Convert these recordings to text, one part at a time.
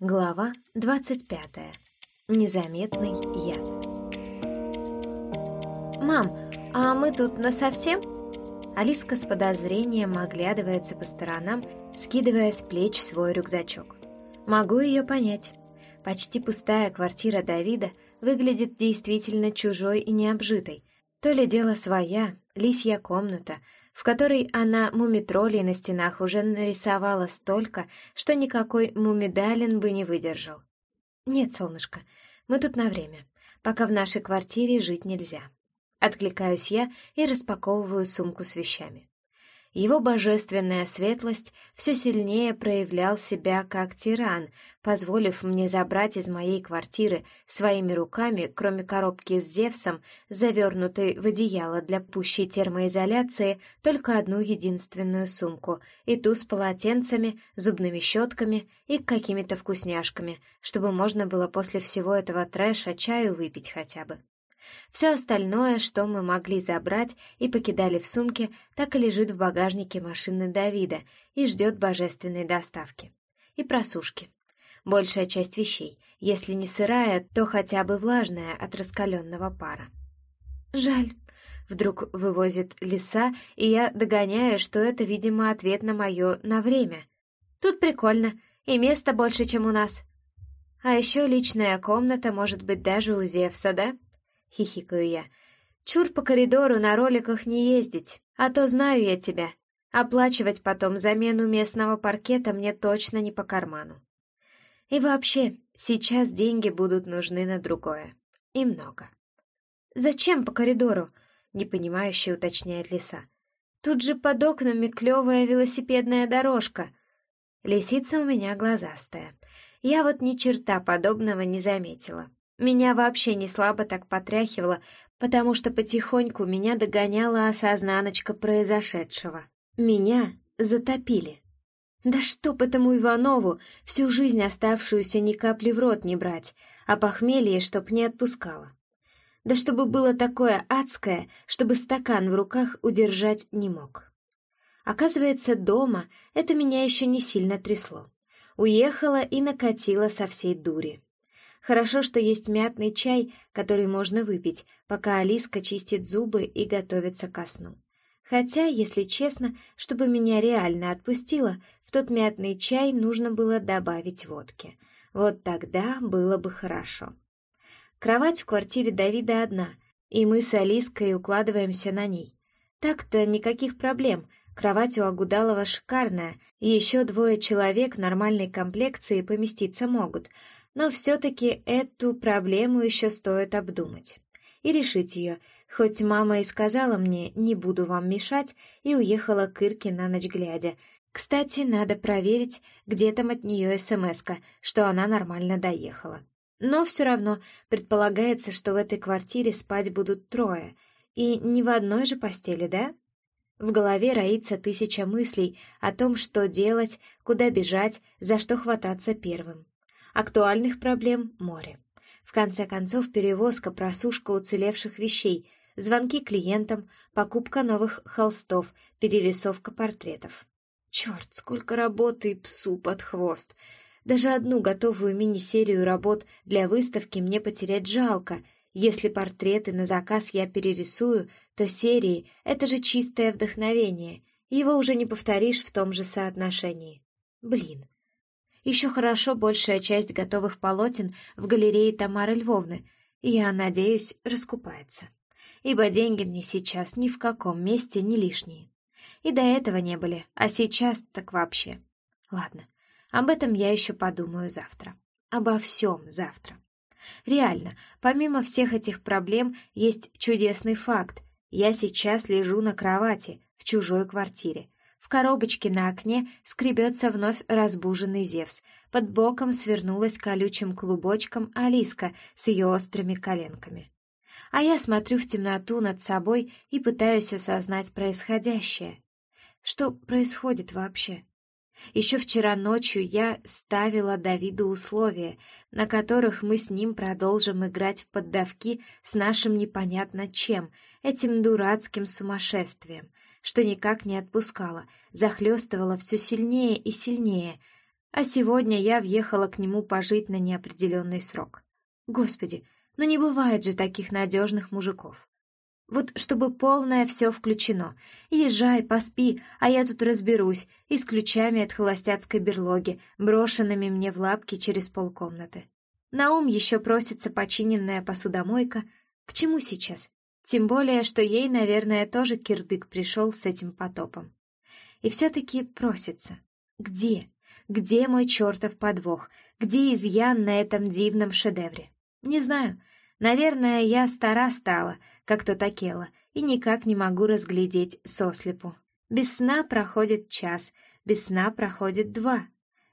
Глава двадцать пятая. Незаметный яд. «Мам, а мы тут насовсем?» Алиска с подозрением оглядывается по сторонам, скидывая с плеч свой рюкзачок. Могу ее понять. Почти пустая квартира Давида выглядит действительно чужой и необжитой. То ли дело своя, лисья комната — в которой она мумитролей на стенах уже нарисовала столько, что никакой мумидалин бы не выдержал. «Нет, солнышко, мы тут на время, пока в нашей квартире жить нельзя». Откликаюсь я и распаковываю сумку с вещами его божественная светлость все сильнее проявлял себя как тиран, позволив мне забрать из моей квартиры своими руками, кроме коробки с Зевсом, завернутой в одеяло для пущей термоизоляции, только одну единственную сумку, и ту с полотенцами, зубными щетками и какими-то вкусняшками, чтобы можно было после всего этого трэша чаю выпить хотя бы. Все остальное, что мы могли забрать и покидали в сумке, так и лежит в багажнике машины Давида и ждет божественной доставки. И просушки. Большая часть вещей, если не сырая, то хотя бы влажная от раскаленного пара. Жаль. Вдруг вывозит леса, и я догоняю, что это, видимо, ответ на мое «на время». Тут прикольно, и места больше, чем у нас. А еще личная комната может быть даже у Зевса, да? — хихикаю я. «Чур по коридору на роликах не ездить, а то знаю я тебя. Оплачивать потом замену местного паркета мне точно не по карману. И вообще, сейчас деньги будут нужны на другое. И много». «Зачем по коридору?» — непонимающе уточняет лиса. «Тут же под окнами клевая велосипедная дорожка». Лисица у меня глазастая. Я вот ни черта подобного не заметила. Меня вообще не слабо так потряхивало, потому что потихоньку меня догоняла осознаночка произошедшего. Меня затопили. Да чтоб этому Иванову всю жизнь оставшуюся ни капли в рот не брать, а похмелье чтоб не отпускало. Да чтобы было такое адское, чтобы стакан в руках удержать не мог. Оказывается, дома это меня еще не сильно трясло. Уехала и накатила со всей дури. Хорошо, что есть мятный чай, который можно выпить, пока Алиска чистит зубы и готовится ко сну. Хотя, если честно, чтобы меня реально отпустило, в тот мятный чай нужно было добавить водки. Вот тогда было бы хорошо. Кровать в квартире Давида одна, и мы с Алиской укладываемся на ней. Так-то никаких проблем. Кровать у Агудалова шикарная, и еще двое человек нормальной комплекции поместиться могут — но все-таки эту проблему еще стоит обдумать и решить ее, хоть мама и сказала мне «не буду вам мешать» и уехала к Ирке на ночь глядя. Кстати, надо проверить, где там от нее смс что она нормально доехала. Но все равно предполагается, что в этой квартире спать будут трое, и не в одной же постели, да? В голове роится тысяча мыслей о том, что делать, куда бежать, за что хвататься первым. Актуальных проблем — море. В конце концов, перевозка, просушка уцелевших вещей, звонки клиентам, покупка новых холстов, перерисовка портретов. Черт, сколько работы и псу под хвост! Даже одну готовую мини-серию работ для выставки мне потерять жалко. Если портреты на заказ я перерисую, то серии — это же чистое вдохновение. Его уже не повторишь в том же соотношении. Блин, еще хорошо большая часть готовых полотен в галерее Тамары Львовны, я надеюсь, раскупается. Ибо деньги мне сейчас ни в каком месте не лишние. И до этого не были, а сейчас так вообще. Ладно, об этом я еще подумаю завтра. Обо всем завтра. Реально, помимо всех этих проблем, есть чудесный факт. Я сейчас лежу на кровати в чужой квартире, в коробочке на окне скребется вновь разбуженный Зевс. Под боком свернулась колючим клубочком Алиска с ее острыми коленками. А я смотрю в темноту над собой и пытаюсь осознать происходящее. Что происходит вообще? Еще вчера ночью я ставила Давиду условия, на которых мы с ним продолжим играть в поддавки с нашим непонятно чем, этим дурацким сумасшествием, что никак не отпускало, захлестывало все сильнее и сильнее. А сегодня я въехала к нему пожить на неопределенный срок. Господи, ну не бывает же таких надежных мужиков. Вот чтобы полное все включено. Езжай, поспи, а я тут разберусь, и с ключами от холостяцкой берлоги, брошенными мне в лапки через полкомнаты. На ум еще просится починенная посудомойка. К чему сейчас? Тем более, что ей, наверное, тоже кирдык пришел с этим потопом. И все-таки просится. Где? Где мой чертов подвох? Где изъян на этом дивном шедевре? Не знаю. Наверное, я стара стала, как то такела, и никак не могу разглядеть сослепу. Без сна проходит час, без сна проходит два.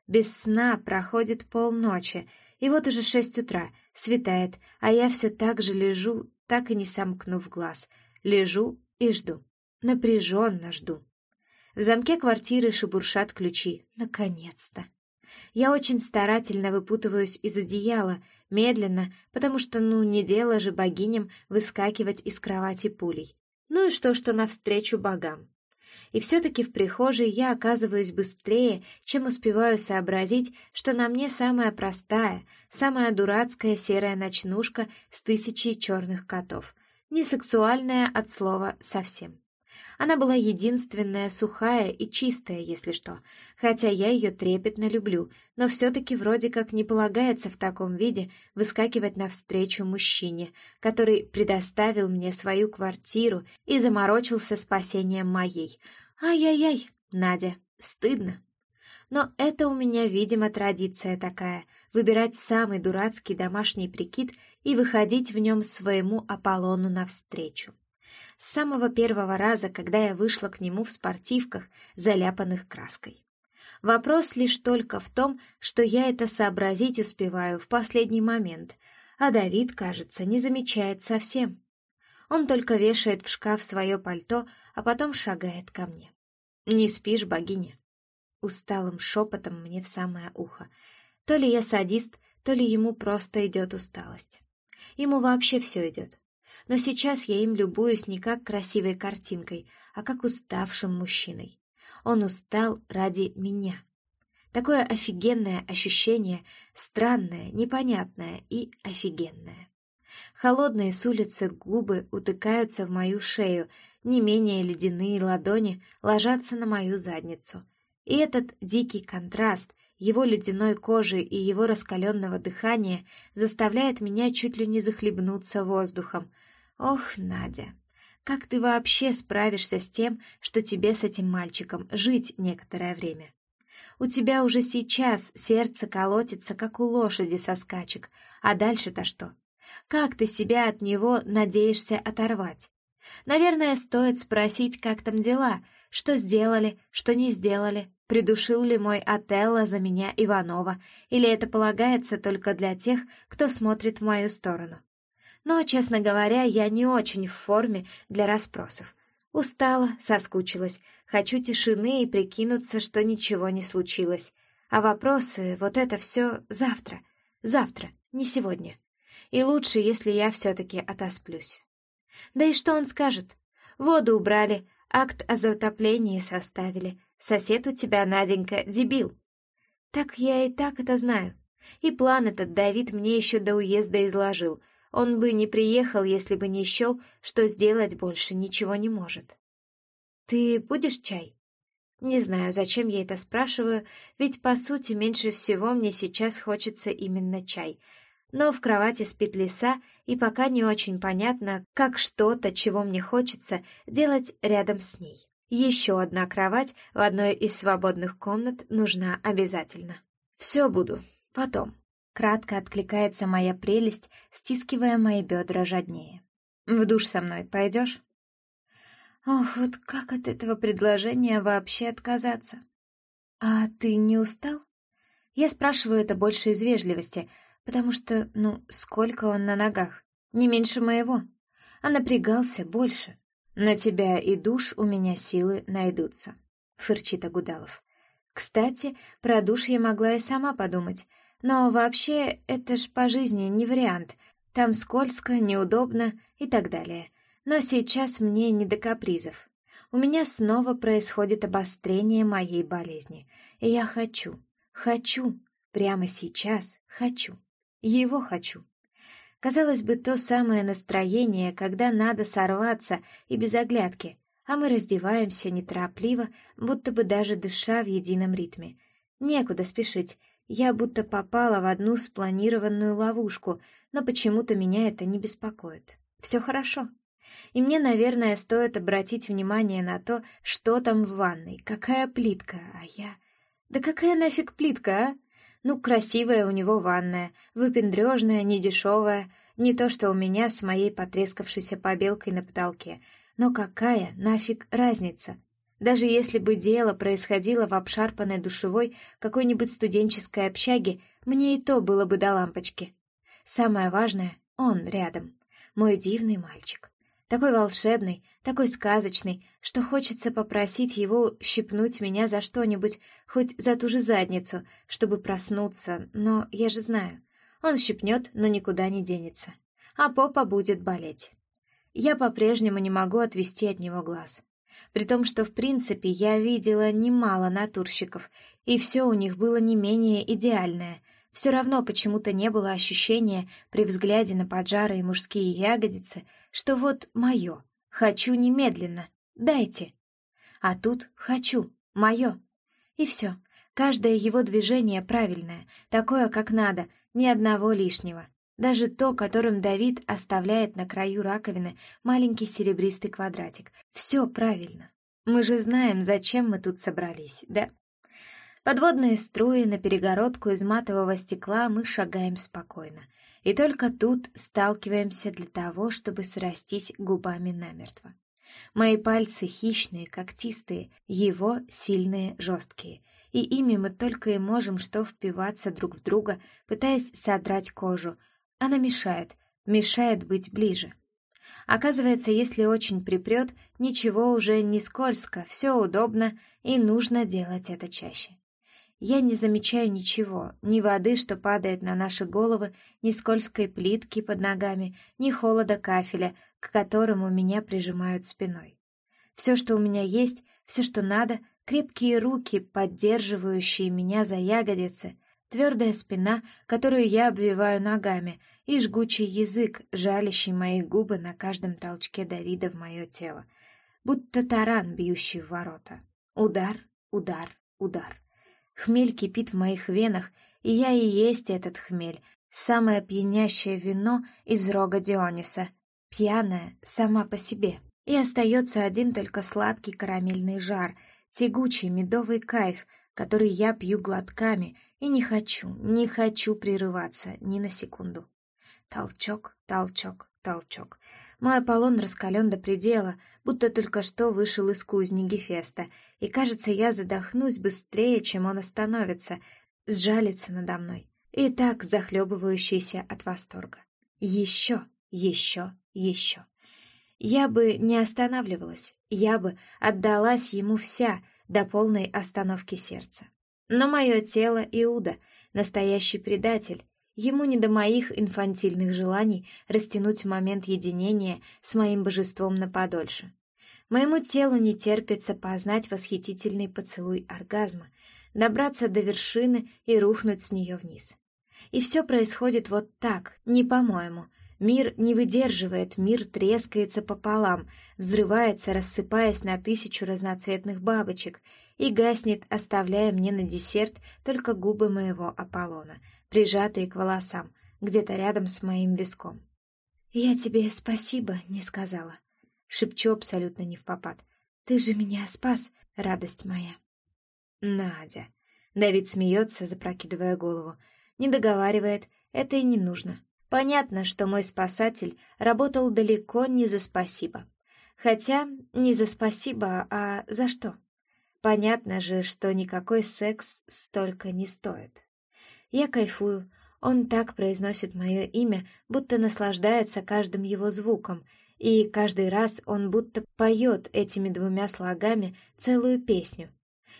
Без сна проходит полночи, и вот уже шесть утра, светает, а я все так же лежу, так и не сомкнув глаз. Лежу и жду. Напряженно жду. В замке квартиры шебуршат ключи. Наконец-то. Я очень старательно выпутываюсь из одеяла, медленно, потому что, ну, не дело же богиням выскакивать из кровати пулей. Ну и что, что навстречу богам. И все-таки в прихожей я оказываюсь быстрее, чем успеваю сообразить, что на мне самая простая, самая дурацкая серая ночнушка с тысячей черных котов. Не сексуальная от слова совсем. Она была единственная, сухая и чистая, если что, хотя я ее трепетно люблю, но все-таки вроде как не полагается в таком виде выскакивать навстречу мужчине, который предоставил мне свою квартиру и заморочился спасением моей. Ай-яй-яй, Надя, стыдно. Но это у меня, видимо, традиция такая — выбирать самый дурацкий домашний прикид и выходить в нем своему Аполлону навстречу с самого первого раза, когда я вышла к нему в спортивках, заляпанных краской. Вопрос лишь только в том, что я это сообразить успеваю в последний момент, а Давид, кажется, не замечает совсем. Он только вешает в шкаф свое пальто, а потом шагает ко мне. «Не спишь, богиня?» Усталым шепотом мне в самое ухо. То ли я садист, то ли ему просто идет усталость. Ему вообще все идет но сейчас я им любуюсь не как красивой картинкой, а как уставшим мужчиной. Он устал ради меня. Такое офигенное ощущение, странное, непонятное и офигенное. Холодные с улицы губы утыкаются в мою шею, не менее ледяные ладони ложатся на мою задницу. И этот дикий контраст его ледяной кожи и его раскаленного дыхания заставляет меня чуть ли не захлебнуться воздухом — Ох, Надя, как ты вообще справишься с тем, что тебе с этим мальчиком жить некоторое время? У тебя уже сейчас сердце колотится, как у лошади со скачек, а дальше-то что? Как ты себя от него надеешься оторвать? Наверное, стоит спросить, как там дела, что сделали, что не сделали, придушил ли мой Отелло за меня Иванова, или это полагается только для тех, кто смотрит в мою сторону. Но, честно говоря, я не очень в форме для расспросов. Устала, соскучилась, хочу тишины и прикинуться, что ничего не случилось. А вопросы, вот это все завтра. Завтра, не сегодня. И лучше, если я все-таки отосплюсь. Да и что он скажет? Воду убрали, акт о затоплении составили. Сосед у тебя, Наденька, дебил. Так я и так это знаю. И план этот Давид мне еще до уезда изложил — он бы не приехал, если бы не счел, что сделать больше ничего не может. «Ты будешь чай?» Не знаю, зачем я это спрашиваю, ведь, по сути, меньше всего мне сейчас хочется именно чай. Но в кровати спит лиса, и пока не очень понятно, как что-то, чего мне хочется, делать рядом с ней. Еще одна кровать в одной из свободных комнат нужна обязательно. Все буду. Потом. Кратко откликается моя прелесть, стискивая мои бедра жаднее. «В душ со мной пойдешь?» Ох, вот как от этого предложения вообще отказаться? «А ты не устал?» Я спрашиваю это больше из вежливости, потому что, ну, сколько он на ногах? Не меньше моего. А напрягался больше. На тебя и душ у меня силы найдутся, — фырчит Агудалов. Кстати, про душ я могла и сама подумать — но вообще это ж по жизни не вариант. Там скользко, неудобно и так далее. Но сейчас мне не до капризов. У меня снова происходит обострение моей болезни. И я хочу, Хочу. Прямо сейчас хочу. Его хочу. Казалось бы, то самое настроение, когда надо сорваться и без оглядки, а мы раздеваемся неторопливо, будто бы даже дыша в едином ритме. Некуда спешить, я будто попала в одну спланированную ловушку, но почему-то меня это не беспокоит. Все хорошо. И мне, наверное, стоит обратить внимание на то, что там в ванной, какая плитка, а я... Да какая нафиг плитка, а? Ну, красивая у него ванная, выпендрежная, недешевая, не то что у меня с моей потрескавшейся побелкой на потолке. Но какая нафиг разница? Даже если бы дело происходило в обшарпанной душевой какой-нибудь студенческой общаге, мне и то было бы до лампочки. Самое важное — он рядом. Мой дивный мальчик. Такой волшебный, такой сказочный, что хочется попросить его щипнуть меня за что-нибудь, хоть за ту же задницу, чтобы проснуться, но я же знаю. Он щипнет, но никуда не денется. А попа будет болеть. Я по-прежнему не могу отвести от него глаз при том, что в принципе я видела немало натурщиков, и все у них было не менее идеальное. Все равно почему-то не было ощущения при взгляде на поджарые мужские ягодицы, что вот мое, хочу немедленно, дайте. А тут хочу, мое. И все, каждое его движение правильное, такое, как надо, ни одного лишнего. Даже то, которым Давид оставляет на краю раковины маленький серебристый квадратик. Все правильно. Мы же знаем, зачем мы тут собрались, да? Подводные струи на перегородку из матового стекла мы шагаем спокойно. И только тут сталкиваемся для того, чтобы срастись губами намертво. Мои пальцы хищные, когтистые, его сильные, жесткие. И ими мы только и можем что впиваться друг в друга, пытаясь содрать кожу, она мешает, мешает быть ближе. Оказывается, если очень припрет, ничего уже не скользко, все удобно, и нужно делать это чаще. Я не замечаю ничего, ни воды, что падает на наши головы, ни скользкой плитки под ногами, ни холода кафеля, к которому меня прижимают спиной. Все, что у меня есть, все, что надо, крепкие руки, поддерживающие меня за ягодицы, твердая спина, которую я обвиваю ногами, и жгучий язык, жалящий мои губы на каждом толчке Давида в мое тело, будто таран, бьющий в ворота. Удар, удар, удар. Хмель кипит в моих венах, и я и есть этот хмель, самое пьянящее вино из рога Диониса, пьяное сама по себе. И остается один только сладкий карамельный жар, тягучий медовый кайф, который я пью глотками, и не хочу, не хочу прерываться ни на секунду. Толчок, толчок, толчок. Мой Аполлон раскален до предела, будто только что вышел из кузни Гефеста, и, кажется, я задохнусь быстрее, чем он остановится, сжалится надо мной, и так захлебывающийся от восторга. Еще, еще, еще. Я бы не останавливалась, я бы отдалась ему вся до полной остановки сердца. Но мое тело Иуда, настоящий предатель, ему не до моих инфантильных желаний растянуть момент единения с моим божеством на подольше. Моему телу не терпится познать восхитительный поцелуй оргазма, добраться до вершины и рухнуть с нее вниз. И все происходит вот так, не по-моему. Мир не выдерживает, мир трескается пополам, взрывается, рассыпаясь на тысячу разноцветных бабочек — и гаснет, оставляя мне на десерт только губы моего Аполлона, прижатые к волосам, где-то рядом с моим виском. «Я тебе спасибо не сказала», — шепчу абсолютно не в попад. «Ты же меня спас, радость моя». «Надя», — Давид смеется, запрокидывая голову, не договаривает, это и не нужно. Понятно, что мой спасатель работал далеко не за спасибо. Хотя не за спасибо, а за что? Понятно же, что никакой секс столько не стоит. Я кайфую. Он так произносит мое имя, будто наслаждается каждым его звуком, и каждый раз он будто поет этими двумя слогами целую песню.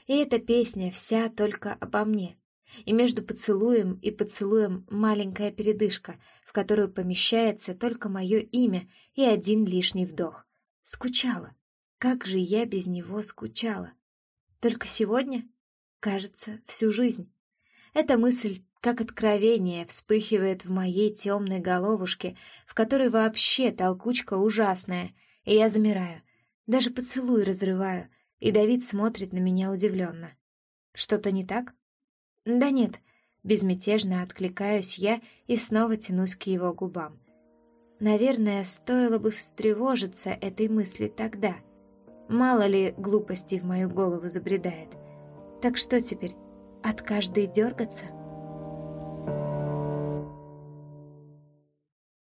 И эта песня вся только обо мне. И между поцелуем и поцелуем маленькая передышка, в которую помещается только мое имя и один лишний вдох. Скучала. Как же я без него скучала. Только сегодня? Кажется, всю жизнь. Эта мысль, как откровение, вспыхивает в моей темной головушке, в которой вообще толкучка ужасная, и я замираю. Даже поцелуй разрываю, и Давид смотрит на меня удивленно. Что-то не так? Да нет, безмятежно откликаюсь я и снова тянусь к его губам. Наверное, стоило бы встревожиться этой мысли тогда. Мало ли глупостей в мою голову забредает. Так что теперь, от каждой дергаться?